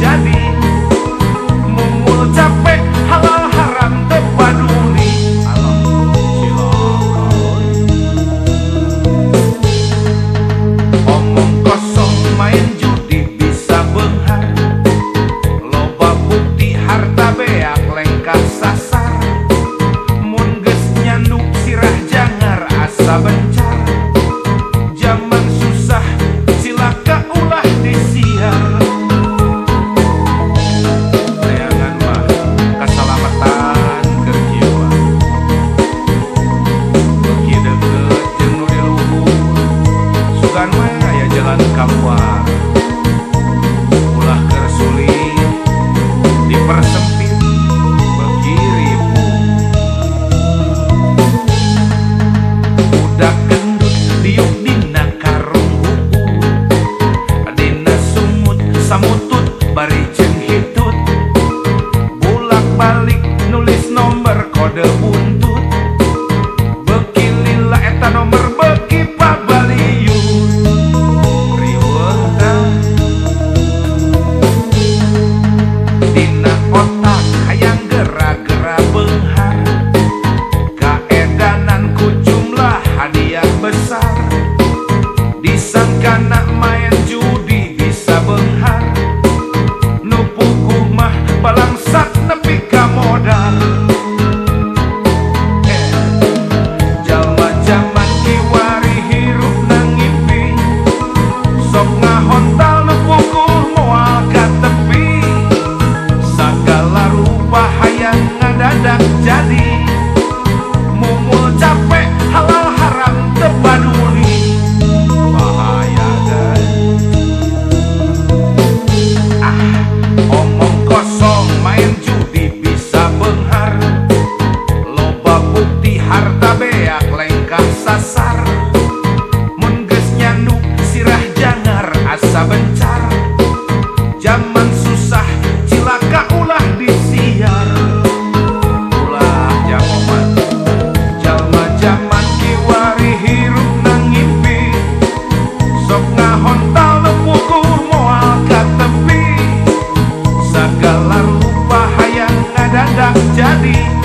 jadi mumul capek halal haram teh paduli omong kosong main judi bisa benghar. Loba bukti harta beak lengkap sasar. Mun geus nyanduk sirah jangar asa anak main be